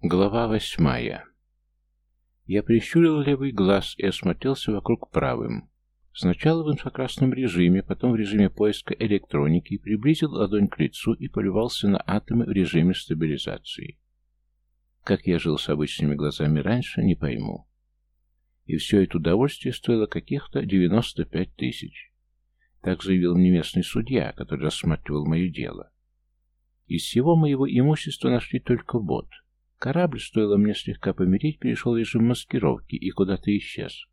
Глава восьмая. Я прищурил левый глаз и осмотрелся вокруг правым. Сначала в инфракрасном режиме, потом в режиме поиска электроники, приблизил ладонь к лицу и полювался на атомы в режиме стабилизации. Как я жил с обычными глазами раньше, не пойму. И все это удовольствие стоило каких-то 95 тысяч. Так заявил мне местный судья, который рассматривал мое дело. Из всего моего имущества нашли только бот — Корабль, стоило мне слегка помереть, перешел режим маскировки и куда-то исчез.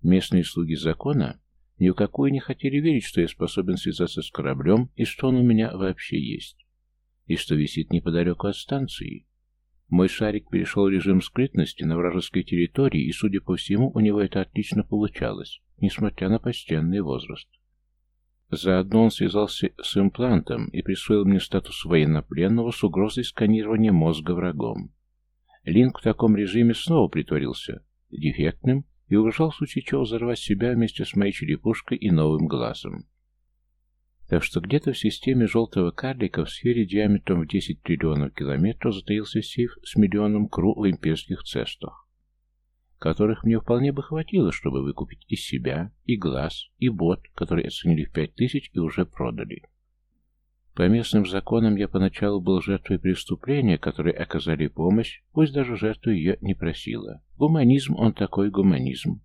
Местные слуги закона ни в какую не хотели верить, что я способен связаться с кораблем и что он у меня вообще есть, и что висит неподалеку от станции. Мой шарик перешел режим скрытности на вражеской территории, и, судя по всему, у него это отлично получалось, несмотря на почтенный возраст. Заодно он связался с имплантом и присвоил мне статус военнопленного с угрозой сканирования мозга врагом. Линк в таком режиме снова притворился дефектным и угрожал в случае чего взорвать себя вместе с моей черепушкой и новым глазом. Так что где-то в системе желтого карлика в сфере диаметром в 10 триллионов километров затаился сейф с миллионом кру в имперских цестах которых мне вполне бы хватило, чтобы выкупить и себя, и глаз, и бот, который оценили в пять тысяч и уже продали. По местным законам я поначалу был жертвой преступления, которые оказали помощь, пусть даже жертву ее не просила. Гуманизм он такой гуманизм.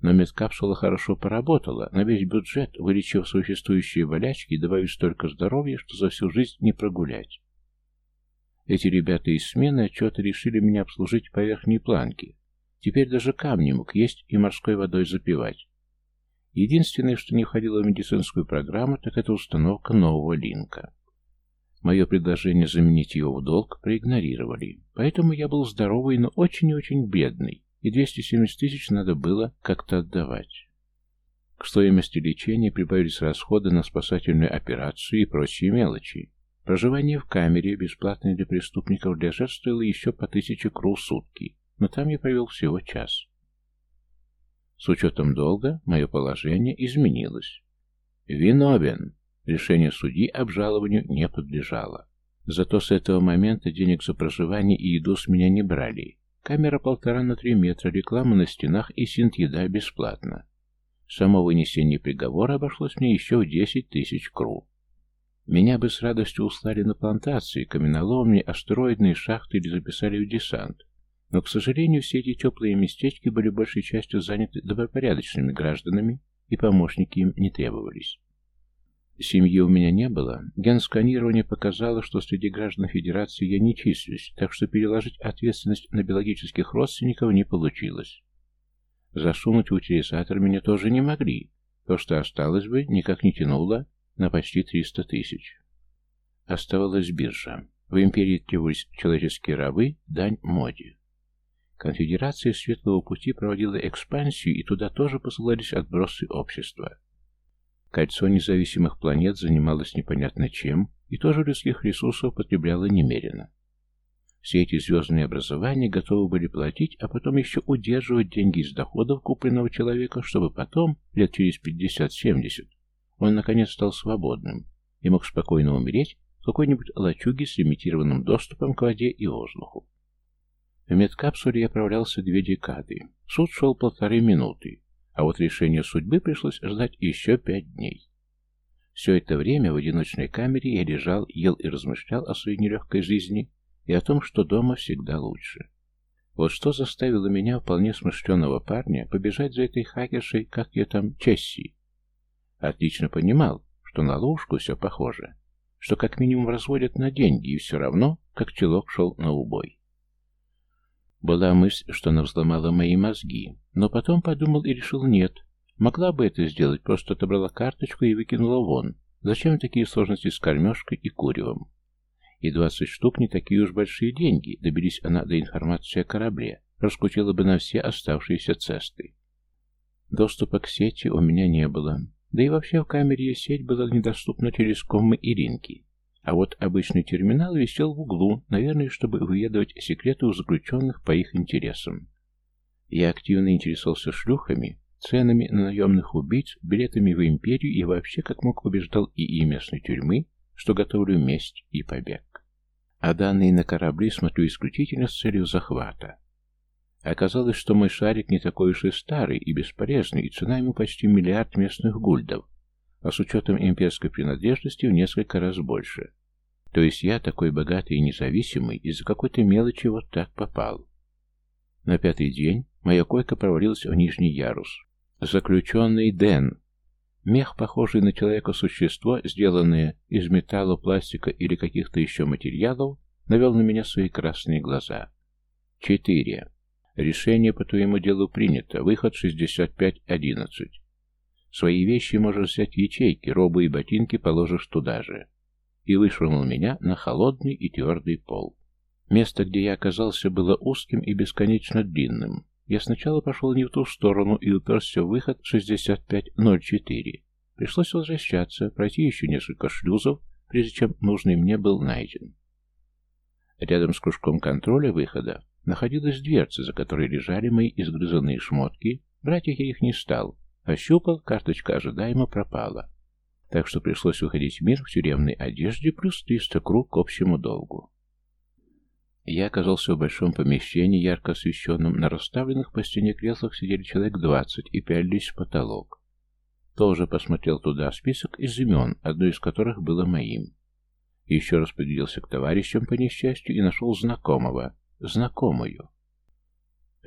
Но медкапсула хорошо поработала, на весь бюджет, вылечив существующие болячки добавив столько здоровья, что за всю жизнь не прогулять. Эти ребята из смены отчета решили меня обслужить по верхней планке, Теперь даже камни мог есть и морской водой запивать. Единственное, что не входило в медицинскую программу, так это установка нового линка. Мое предложение заменить его в долг проигнорировали, поэтому я был здоровый, но очень и очень бедный, и 270 тысяч надо было как-то отдавать. К стоимости лечения прибавились расходы на спасательную операцию и прочие мелочи. Проживание в камере, бесплатное для преступников, для жертв стоило еще по тысяче кру сутки, но там я провел всего час. С учетом долга мое положение изменилось. Виновен. Решение судьи обжалованию не подлежало. Зато с этого момента денег за проживание и еду с меня не брали. Камера полтора на три метра, реклама на стенах и синт-еда бесплатно. Само вынесение приговора обошлось мне еще в десять тысяч кру. Меня бы с радостью услали на плантации, каменоломни, астероидные шахты или записали в десант. Но, к сожалению, все эти теплые местечки были большей частью заняты добропорядочными гражданами, и помощники им не требовались. Семьи у меня не было. Генсканирование показало, что среди граждан Федерации я не числюсь, так что переложить ответственность на биологических родственников не получилось. Засунуть в утилизатор меня тоже не могли. То, что осталось бы, никак не тянуло на почти 300 тысяч. Оставалась биржа. В империи требовались человеческие рабы, дань моде. Конфедерация Светлого Пути проводила экспансию, и туда тоже посылались отбросы общества. Кольцо независимых планет занималось непонятно чем, и тоже людских ресурсов потребляло немерено. Все эти звездные образования готовы были платить, а потом еще удерживать деньги из доходов купленного человека, чтобы потом, лет через 50-70, он наконец стал свободным и мог спокойно умереть в какой-нибудь лачуге с лимитированным доступом к воде и воздуху. В медкапсуле я провалялся две декады. Суд шел полторы минуты, а вот решение судьбы пришлось ждать еще пять дней. Все это время в одиночной камере я лежал, ел и размышлял о своей нелегкой жизни и о том, что дома всегда лучше. Вот что заставило меня, вполне смышленого парня, побежать за этой хакершей, как я там, Чесси. Отлично понимал, что на ловушку все похоже, что как минимум разводят на деньги, и все равно, как челок шел на убой. Была мысль, что она взломала мои мозги, но потом подумал и решил нет. Могла бы это сделать, просто отобрала карточку и выкинула вон. Зачем такие сложности с кормежкой и куревом? И двадцать штук не такие уж большие деньги, добились она до информации о корабле, раскутила бы на все оставшиеся цесты. Доступа к сети у меня не было, да и вообще в камере сеть была недоступна через коммы и ринки. А вот обычный терминал висел в углу, наверное, чтобы выведывать секреты у заключенных по их интересам. Я активно интересовался шлюхами, ценами на наемных убийц, билетами в империю и вообще, как мог, убеждал и местной тюрьмы, что готовлю месть и побег. а данные на корабли смотрю исключительно с целью захвата. Оказалось, что мой шарик не такой уж и старый и бесполезный, и цена ему почти миллиард местных гульдов, а с учетом имперской принадлежности в несколько раз больше. То есть я, такой богатый и независимый, из-за какой-то мелочи вот так попал. На пятый день моя койка провалилась в нижний ярус. Заключенный Дэн. Мех, похожий на человека существо, сделанное из металла, пластика или каких-то еще материалов, навел на меня свои красные глаза. Четыре. Решение по твоему делу принято. Выход 6511. Свои вещи можешь взять в ячейки, робы и ботинки положишь туда же. И вышвырнул меня на холодный и твердый пол. Место, где я оказался, было узким и бесконечно длинным. Я сначала пошел не в ту сторону и уперся в выход 6504. Пришлось возвращаться, пройти еще несколько шлюзов, прежде чем нужный мне был найден. Рядом с кружком контроля выхода находилась дверца, за которой лежали мои изгрызанные шмотки. Брать я их не стал. Ощупал, карточка ожидаемо пропала. Так что пришлось выходить в мир в тюремной одежде плюс 300 круг к общему долгу. Я оказался в большом помещении, ярко освещенном. На расставленных по стене креслах сидели человек двадцать и пялились в потолок. Тоже посмотрел туда список из имен, одно из которых было моим. Еще раз поделился к товарищам по несчастью и нашел знакомого, знакомую.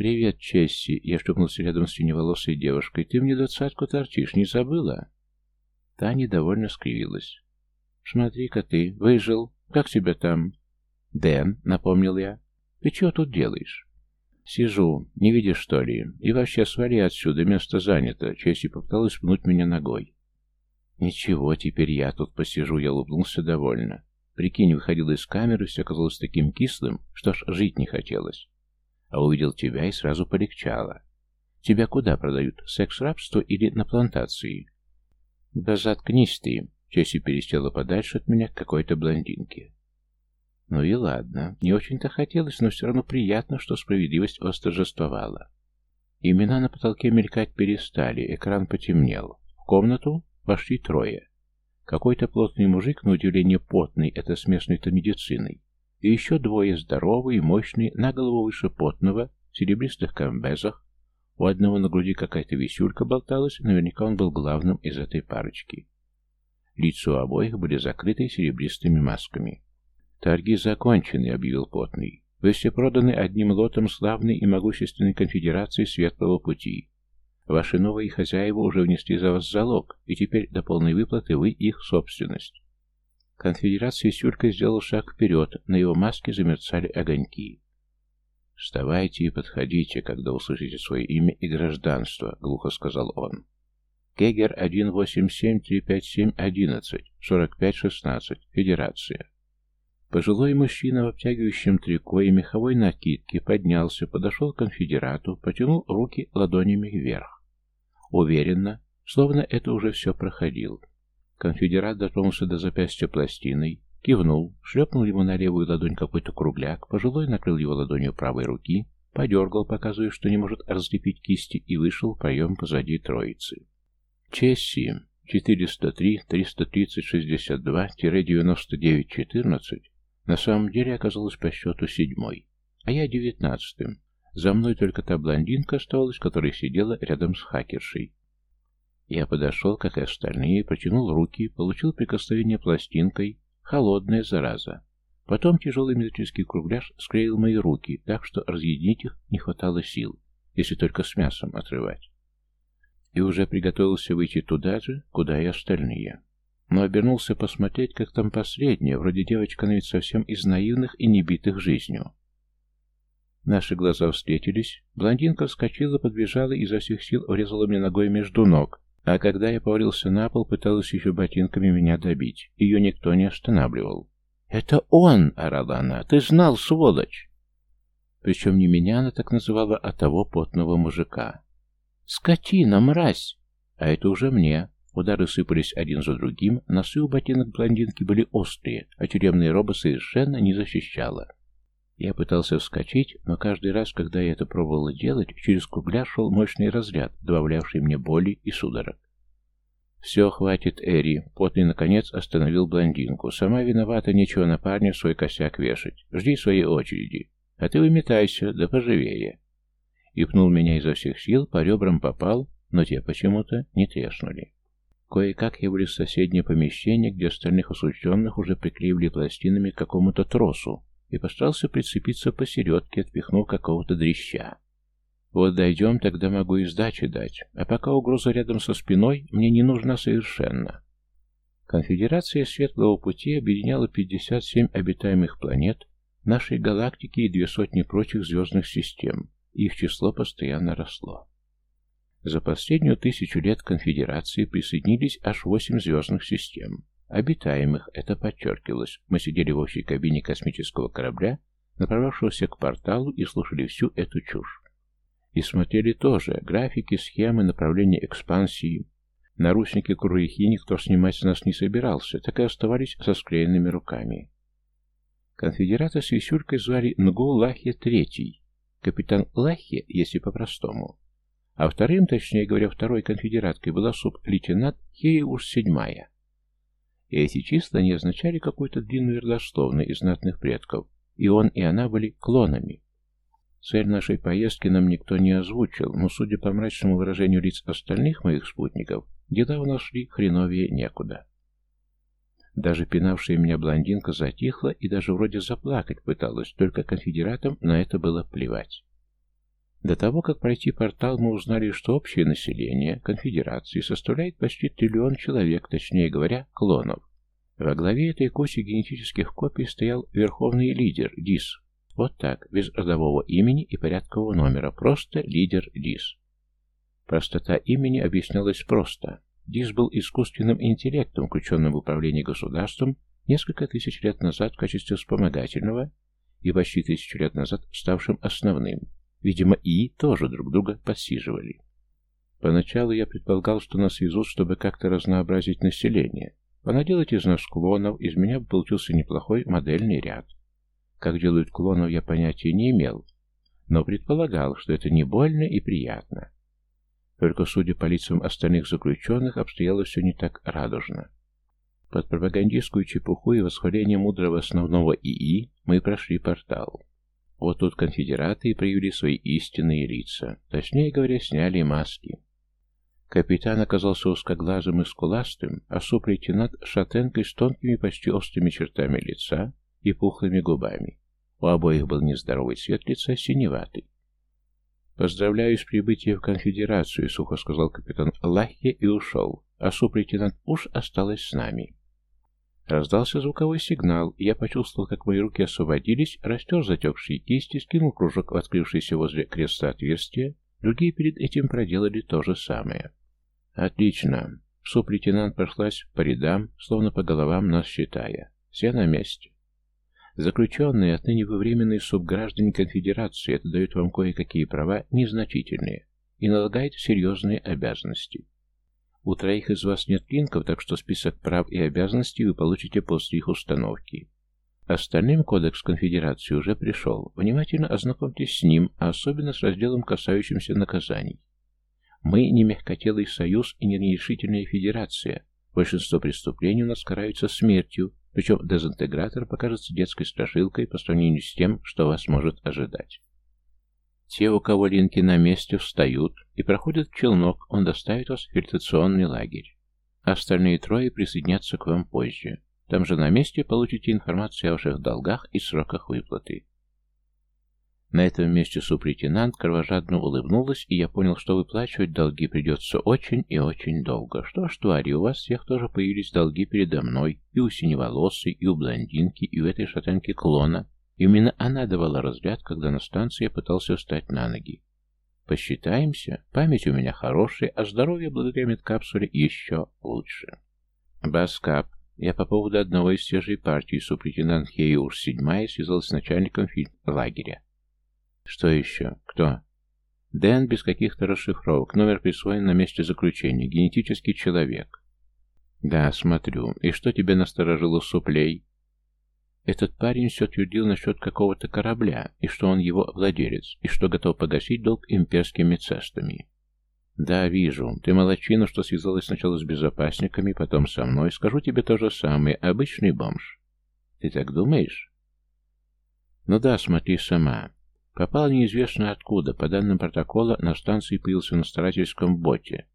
«Привет, Чесси!» Я шлепнулся рядом с синеволосой девушкой. «Ты мне двадцатку торчишь, не забыла?» Та недовольно скривилась. «Смотри-ка ты, выжил. Как тебя там?» «Дэн», — напомнил я, — «ты чего тут делаешь?» «Сижу. Не видишь, что ли? И вообще свали отсюда, место занято». Чесси попыталась пнуть меня ногой. «Ничего, теперь я тут посижу», — я улыбнулся довольно. Прикинь, выходил из камеры, все казалось таким кислым, что ж жить не хотелось. А увидел тебя и сразу полегчало. Тебя куда продают, секс-рабство или на плантации? Да заткнись ты. Чесси пересела подальше от меня к какой-то блондинке. Ну и ладно, не очень-то хотелось, но все равно приятно, что справедливость восторжествовала. Имена на потолке мелькать перестали, экран потемнел. В комнату вошли трое. Какой-то плотный мужик, на удивление потный, это с местной-то медициной. И еще двое здоровые, мощные, на голову выше потного, в серебристых комбезах. У одного на груди какая-то висюлька болталась, наверняка он был главным из этой парочки. Лица у обоих были закрыты серебристыми масками. «Торги закончены», — объявил Потный. «Вы все проданы одним лотом славной и могущественной конфедерации Светлого Пути. Ваши новые хозяева уже внесли за вас залог, и теперь до полной выплаты вы их собственность». Конфедерация Сюрка сделал шаг вперед, на его маске замерцали огоньки. «Вставайте и подходите, когда услышите свое имя и гражданство», — глухо сказал он. «Кегер 187-357-11, 45-16, Федерация». Пожилой мужчина в обтягивающем трико и меховой накидке поднялся, подошел к конфедерату, потянул руки ладонями вверх. Уверенно, словно это уже все проходил. Конфедерат дотронулся до запястья пластиной, кивнул, шлепнул ему на левую ладонь какой-то кругляк, пожилой накрыл его ладонью правой руки, подергал, показывая, что не может разлепить кисти, и вышел в проем позади троицы. Чесси 403-330-62-99-14 на самом деле оказалась по счету седьмой, а я девятнадцатым. За мной только та блондинка оставалась, которая сидела рядом с хакершей. Я подошел, как и остальные, протянул руки, получил прикосновение пластинкой, холодная зараза. Потом тяжелый металлический кругляш склеил мои руки, так что разъединить их не хватало сил, если только с мясом отрывать. И уже приготовился выйти туда же, куда и остальные но обернулся посмотреть, как там последняя, вроде девочка, но ведь совсем из наивных и небитых жизнью. Наши глаза встретились, блондинка вскочила, подбежала и изо всех сил урезала мне ногой между ног, а когда я повалился на пол, пыталась еще ботинками меня добить. Ее никто не останавливал. «Это он!» — орала она. «Ты знал, сволочь!» Причем не меня она так называла, а того потного мужика. «Скотина, мразь!» А это уже мне. Удары сыпались один за другим, носы у ботинок блондинки были острые, а тюремная роба совершенно не защищала. Я пытался вскочить, но каждый раз, когда я это пробовал делать, через кругля шел мощный разряд, добавлявший мне боли и судорог. «Все, хватит, Эри!» Потный, наконец, остановил блондинку. «Сама виновата, нечего на парня свой косяк вешать. Жди своей очереди. А ты выметайся, да поживее!» И пнул меня изо всех сил, по ребрам попал, но те почему-то не треснули. Кое-как я влез в соседнее помещение, где остальных осужденных уже приклеивали пластинами к какому-то тросу, и постарался прицепиться посередке, отпихнув какого-то дрища. Вот дойдем, тогда могу и сдачи дать, а пока угроза рядом со спиной мне не нужна совершенно. Конфедерация Светлого Пути объединяла 57 обитаемых планет нашей галактики и две сотни прочих звездных систем, их число постоянно росло. За последнюю тысячу лет конфедерации присоединились аж восемь звездных систем. Обитаемых, это подчеркивалось. Мы сидели в общей кабине космического корабля, направлявшегося к порталу, и слушали всю эту чушь. И смотрели тоже графики, схемы, направления экспансии. Наручники круги никто снимать с нас не собирался, так и оставались со склеенными руками. Конфедерата с висюлькой звали Нгу Лахе Третий. Капитан Лахе, если по-простому. А вторым, точнее говоря, второй конфедераткой была суб-лейтенант Хеюш Седьмая. И эти числа не означали какую-то длинную родословную из знатных предков, и он и она были клонами. Цель нашей поездки нам никто не озвучил, но, судя по мрачному выражению лиц остальных моих спутников, дела у нас шли хреновее некуда. Даже пинавшая меня блондинка затихла и даже вроде заплакать пыталась, только конфедератам на это было плевать. До того, как пройти портал, мы узнали, что общее население конфедерации составляет почти триллион человек, точнее говоря, клонов. Во главе этой кучи генетических копий стоял верховный лидер, ДИС. Вот так, без родового имени и порядкового номера, просто лидер ДИС. Простота имени объяснялась просто. ДИС был искусственным интеллектом, включенным в управление государством несколько тысяч лет назад в качестве вспомогательного и почти тысячу лет назад ставшим основным. Видимо, и тоже друг друга подсиживали. Поначалу я предполагал, что нас везут, чтобы как-то разнообразить население. Понаделать из нас клонов, из меня получился неплохой модельный ряд. Как делают клонов, я понятия не имел, но предполагал, что это не больно и приятно. Только, судя по лицам остальных заключенных, обстояло все не так радужно. Под пропагандистскую чепуху и восхваление мудрого основного ИИ мы прошли портал. Вот тут конфедераты и проявили свои истинные лица. Точнее говоря, сняли маски. Капитан оказался узкоглазым и скуластым, а суб-лейтенант шатенкой с тонкими, почти острыми чертами лица и пухлыми губами. У обоих был нездоровый цвет лица, синеватый. «Поздравляю с прибытием в конфедерацию», — сухо сказал капитан Лахе и ушел, а суб-лейтенант Уж осталась с нами. Раздался звуковой сигнал, и я почувствовал, как мои руки освободились, растер затекшие кисти, скинул кружок в открывшееся возле креста отверстие. Другие перед этим проделали то же самое. «Отлично!» Суп-лейтенант прошлась по рядам, словно по головам нас считая. Все на месте. Заключенные, отныне вы временные субграждане конфедерации, это дает вам кое-какие права, незначительные, и налагает серьезные обязанности. У троих из вас нет линков, так что список прав и обязанностей вы получите после их установки. Остальным кодекс конфедерации уже пришел. Внимательно ознакомьтесь с ним, а особенно с разделом, касающимся наказаний. Мы не мягкотелый союз и не нерешительная федерация. Большинство преступлений у нас караются смертью, причем дезинтегратор покажется детской страшилкой по сравнению с тем, что вас может ожидать. Те, у кого линки на месте, встают и проходят в челнок, он доставит вас в фильтрационный лагерь. Остальные трое присоединятся к вам позже. Там же на месте получите информацию о ваших долгах и сроках выплаты. На этом месте сублейтенант кровожадно улыбнулась, и я понял, что выплачивать долги придется очень и очень долго. Что ж, твари, у вас всех тоже появились долги передо мной, и у синеволосой, и у блондинки, и у этой шатанки клона, Именно она давала разряд, когда на станции я пытался встать на ноги. Посчитаемся, память у меня хорошая, а здоровье благодаря медкапсуле еще лучше. Баскап. Я по поводу одного из свежей партий сублейтенант Хеюш седьмая связался с начальником лагеря. Что еще? Кто? Дэн без каких-то расшифровок. Номер присвоен на месте заключения. Генетический человек. Да, смотрю. И что тебе насторожило суплей? Этот парень все твердил насчет какого-то корабля, и что он его владелец, и что готов погасить долг имперскими цестами. «Да, вижу. Ты молочина, что связалась сначала с безопасниками, потом со мной. Скажу тебе то же самое. Обычный бомж». «Ты так думаешь?» «Ну да, смотри сама. Попал неизвестно откуда. По данным протокола, на станции появился на старательском боте.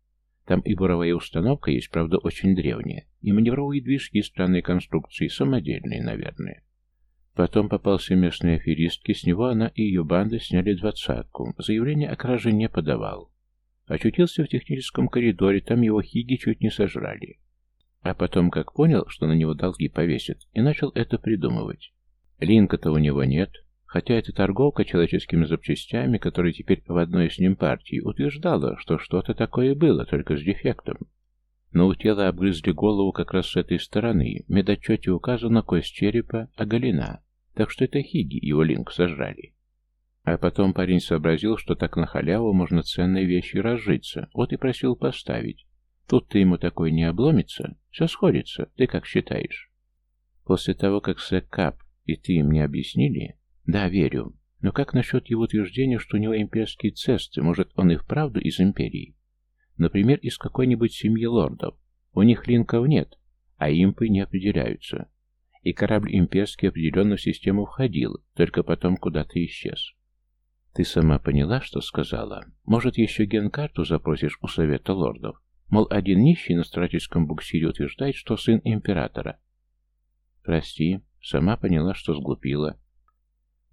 Там и буровая установка есть, правда, очень древняя. И маневровые движки странной конструкции, самодельные, наверное. Потом попался местной аферистке, с него она и ее банда сняли двадцатку. Заявление о краже не подавал. Очутился в техническом коридоре, там его хиги чуть не сожрали. А потом, как понял, что на него долги повесят, и начал это придумывать. Линка-то у него нет, хотя эта торговка человеческими запчастями, которая теперь в одной с ним партии, утверждала, что что-то такое было, только с дефектом. Но у тела обгрызли голову как раз с этой стороны, в медотчете указана кость черепа оголена, так что это хиги его линк сожрали. А потом парень сообразил, что так на халяву можно ценные вещи разжиться, вот и просил поставить. Тут-то ему такой не обломится, все сходится, ты как считаешь? После того, как Сэкап и ты им не объяснили? Да, верю. Но как насчет его утверждения, что у него имперские цесты, может, он и вправду из империи? Например, из какой-нибудь семьи лордов. У них линков нет, а импы не определяются. И корабль имперский определенно в систему входил, только потом куда-то исчез. Ты сама поняла, что сказала? Может, еще генкарту запросишь у Совета Лордов? Мол, один нищий на стратегическом буксире утверждает, что сын императора. Прости, сама поняла, что сглупила.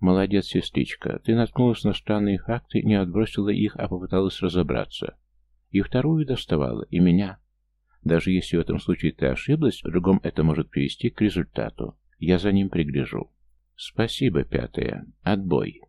Молодец, сестричка. Ты наткнулась на странные факты, не отбросила их, а попыталась разобраться. И вторую доставала, и меня. Даже если в этом случае ты ошиблась, в другом это может привести к результату. Я за ним пригляжу. Спасибо, пятая. Отбой.